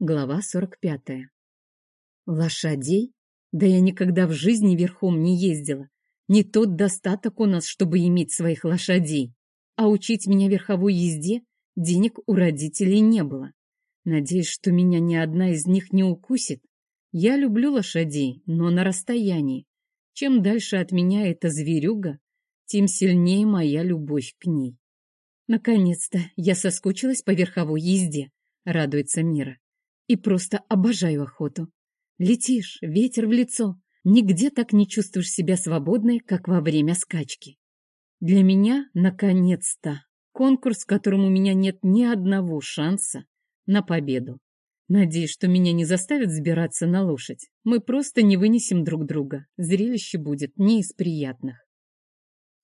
Глава 45. Лошадей? Да я никогда в жизни верхом не ездила. Не тот достаток у нас, чтобы иметь своих лошадей. А учить меня верховой езде денег у родителей не было. Надеюсь, что меня ни одна из них не укусит. Я люблю лошадей, но на расстоянии. Чем дальше от меня эта зверюга, тем сильнее моя любовь к ней. Наконец-то я соскучилась по верховой езде, радуется Мира и просто обожаю охоту. Летишь, ветер в лицо, нигде так не чувствуешь себя свободной, как во время скачки. Для меня, наконец-то, конкурс, в котором у меня нет ни одного шанса на победу. Надеюсь, что меня не заставят взбираться на лошадь. Мы просто не вынесем друг друга. Зрелище будет не из приятных.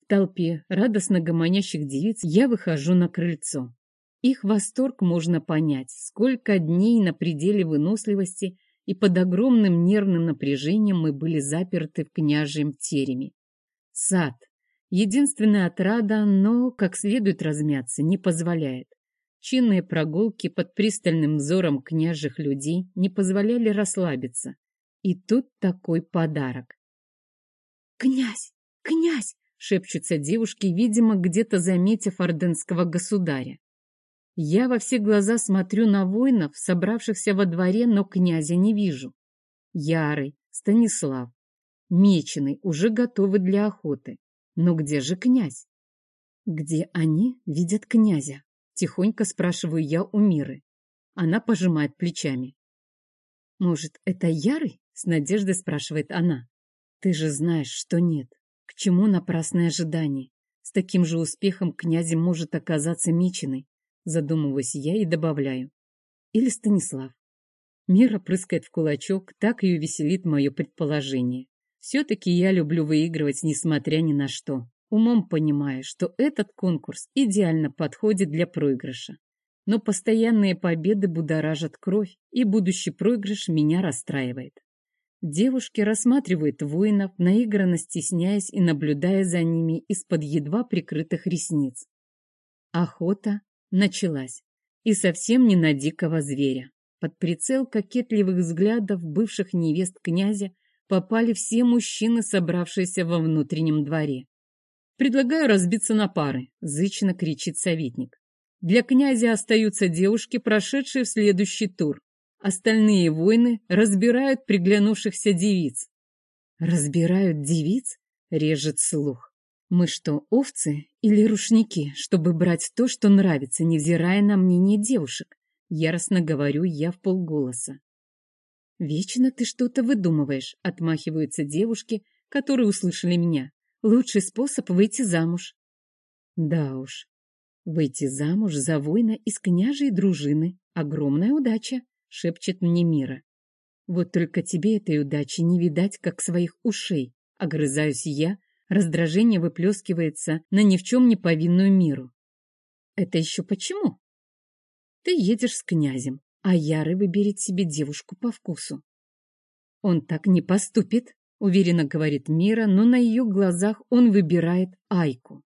В толпе радостно гомонящих девиц я выхожу на крыльцо. Их восторг можно понять, сколько дней на пределе выносливости и под огромным нервным напряжением мы были заперты в княжьем тереме. Сад. Единственная отрада, но, как следует размяться, не позволяет. Чинные прогулки под пристальным взором княжих людей не позволяли расслабиться. И тут такой подарок. «Князь! Князь!» — шепчутся девушки, видимо, где-то заметив орденского государя. Я во все глаза смотрю на воинов, собравшихся во дворе, но князя не вижу. Ярый, Станислав, Меченый уже готовы для охоты. Но где же князь? Где они видят князя? Тихонько спрашиваю я у Миры. Она пожимает плечами. Может, это Ярый? С надеждой спрашивает она. Ты же знаешь, что нет. К чему напрасное ожидание? С таким же успехом князем может оказаться Меченый. Задумываюсь я и добавляю. Или Станислав. Мира прыскает в кулачок, так ее веселит мое предположение. Все-таки я люблю выигрывать, несмотря ни на что. Умом понимая, что этот конкурс идеально подходит для проигрыша. Но постоянные победы будоражат кровь, и будущий проигрыш меня расстраивает. Девушки рассматривают воинов, наигранно стесняясь и наблюдая за ними из-под едва прикрытых ресниц. Охота началась. И совсем не на дикого зверя. Под прицел кокетливых взглядов бывших невест князя попали все мужчины, собравшиеся во внутреннем дворе. «Предлагаю разбиться на пары», — зычно кричит советник. «Для князя остаются девушки, прошедшие в следующий тур. Остальные воины разбирают приглянувшихся девиц». «Разбирают девиц?» — режет слух. Мы что, овцы или рушники, чтобы брать то, что нравится, невзирая на мнение девушек? Яростно говорю я в полголоса. Вечно ты что-то выдумываешь, отмахиваются девушки, которые услышали меня. Лучший способ выйти замуж. Да уж, выйти замуж за воина из княжей дружины — огромная удача, шепчет мне Мира. Вот только тебе этой удачи не видать, как своих ушей, огрызаюсь я, Раздражение выплескивается на ни в чем не повинную миру. Это еще почему? Ты едешь с князем, а Яры выберет себе девушку по вкусу. Он так не поступит, уверенно говорит Мира, но на ее глазах он выбирает Айку.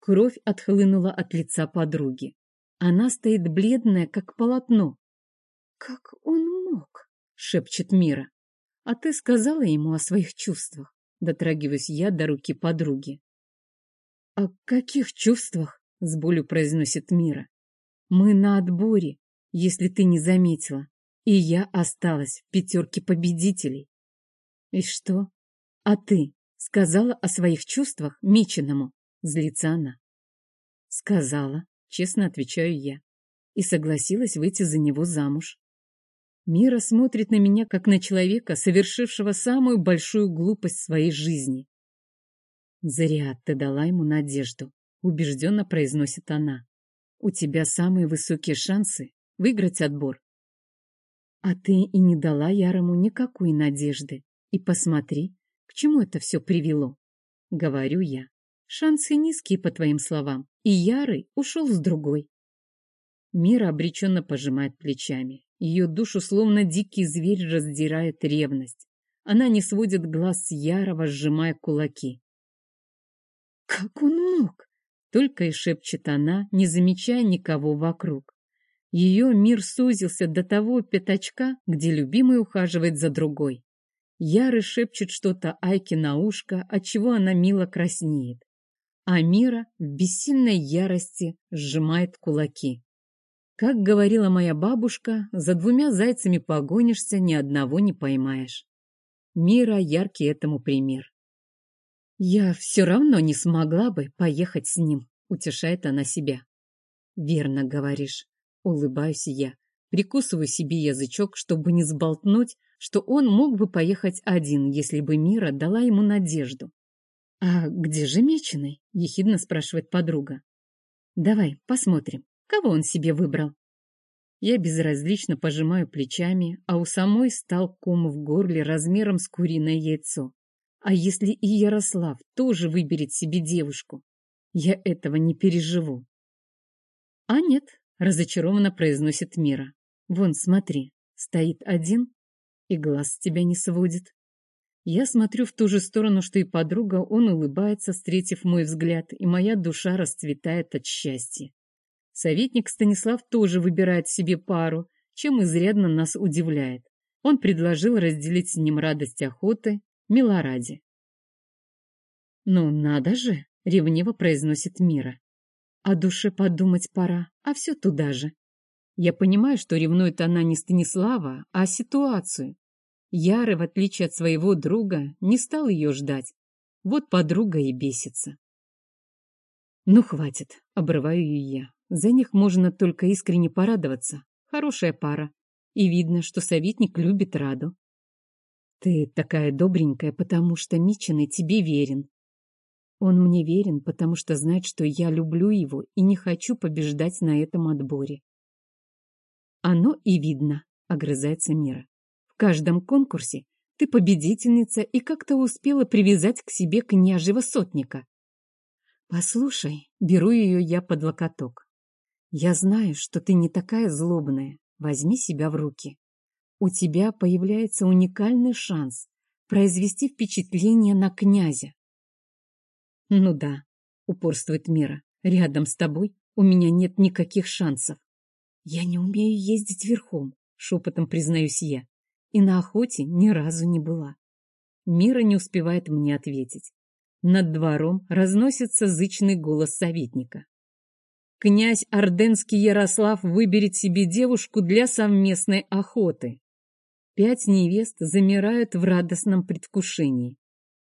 Кровь отхлынула от лица подруги. Она стоит бледная, как полотно. «Как он мог?» — шепчет Мира. «А ты сказала ему о своих чувствах?» Дотрагиваюсь я до руки подруги. «О каких чувствах?» — с болью произносит Мира. «Мы на отборе, если ты не заметила, и я осталась в пятерке победителей». «И что? А ты сказала о своих чувствах Меченому?» — злится она. «Сказала», — честно отвечаю я, и согласилась выйти за него замуж. Мира смотрит на меня, как на человека, совершившего самую большую глупость своей жизни. «Зря ты дала ему надежду», — убежденно произносит она. «У тебя самые высокие шансы выиграть отбор». «А ты и не дала Ярому никакой надежды. И посмотри, к чему это все привело». Говорю я. Шансы низкие, по твоим словам, и Ярый ушел с другой. Мира обреченно пожимает плечами. Ее душу словно дикий зверь раздирает ревность. Она не сводит глаз с Ярова, сжимая кулаки. «Как он мог?» — только и шепчет она, не замечая никого вокруг. Ее мир сузился до того пятачка, где любимый ухаживает за другой. Яры шепчет что-то Айке на ушко, отчего она мило краснеет. А Мира в бессильной ярости сжимает кулаки. Как говорила моя бабушка, за двумя зайцами погонишься, ни одного не поймаешь. Мира яркий этому пример. «Я все равно не смогла бы поехать с ним», — утешает она себя. «Верно говоришь», — улыбаюсь я, прикусываю себе язычок, чтобы не сболтнуть, что он мог бы поехать один, если бы Мира дала ему надежду. «А где же Меченый?» — ехидно спрашивает подруга. «Давай посмотрим, кого он себе выбрал». Я безразлично пожимаю плечами, а у самой стал ком в горле размером с куриное яйцо. А если и Ярослав тоже выберет себе девушку? Я этого не переживу. А нет, разочарованно произносит Мира. Вон, смотри, стоит один и глаз с тебя не сводит. Я смотрю в ту же сторону, что и подруга, он улыбается, встретив мой взгляд, и моя душа расцветает от счастья. Советник Станислав тоже выбирает себе пару, чем изрядно нас удивляет. Он предложил разделить с ним радость охоты, Милоради. «Ну, надо же!» — ревниво произносит Мира. «О душе подумать пора, а все туда же». Я понимаю, что ревнует она не Станислава, а ситуацию. Яры, в отличие от своего друга, не стал ее ждать. Вот подруга и бесится. «Ну, хватит», — обрываю ее я. «За них можно только искренне порадоваться. Хорошая пара. И видно, что советник любит Раду. Ты такая добренькая, потому что Мичиный тебе верен. Он мне верен, потому что знает, что я люблю его и не хочу побеждать на этом отборе. Оно и видно, — огрызается Мира. В каждом конкурсе ты победительница и как-то успела привязать к себе княжего сотника. Послушай, беру ее я под локоток. Я знаю, что ты не такая злобная. Возьми себя в руки. У тебя появляется уникальный шанс произвести впечатление на князя. Ну да, упорствует Мира. Рядом с тобой у меня нет никаких шансов. Я не умею ездить верхом, шепотом признаюсь я и на охоте ни разу не была. Мира не успевает мне ответить. Над двором разносится зычный голос советника. Князь Орденский Ярослав выберет себе девушку для совместной охоты. Пять невест замирают в радостном предвкушении.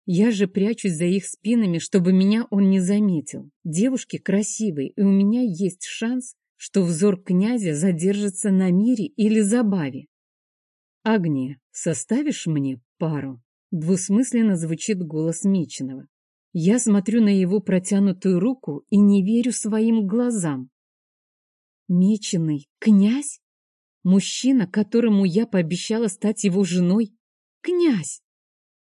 Я же прячусь за их спинами, чтобы меня он не заметил. Девушки красивые, и у меня есть шанс, что взор князя задержится на мире или забаве. «Агния, составишь мне пару?» Двусмысленно звучит голос Меченого. Я смотрю на его протянутую руку и не верю своим глазам. Меченый князь? Мужчина, которому я пообещала стать его женой? Князь!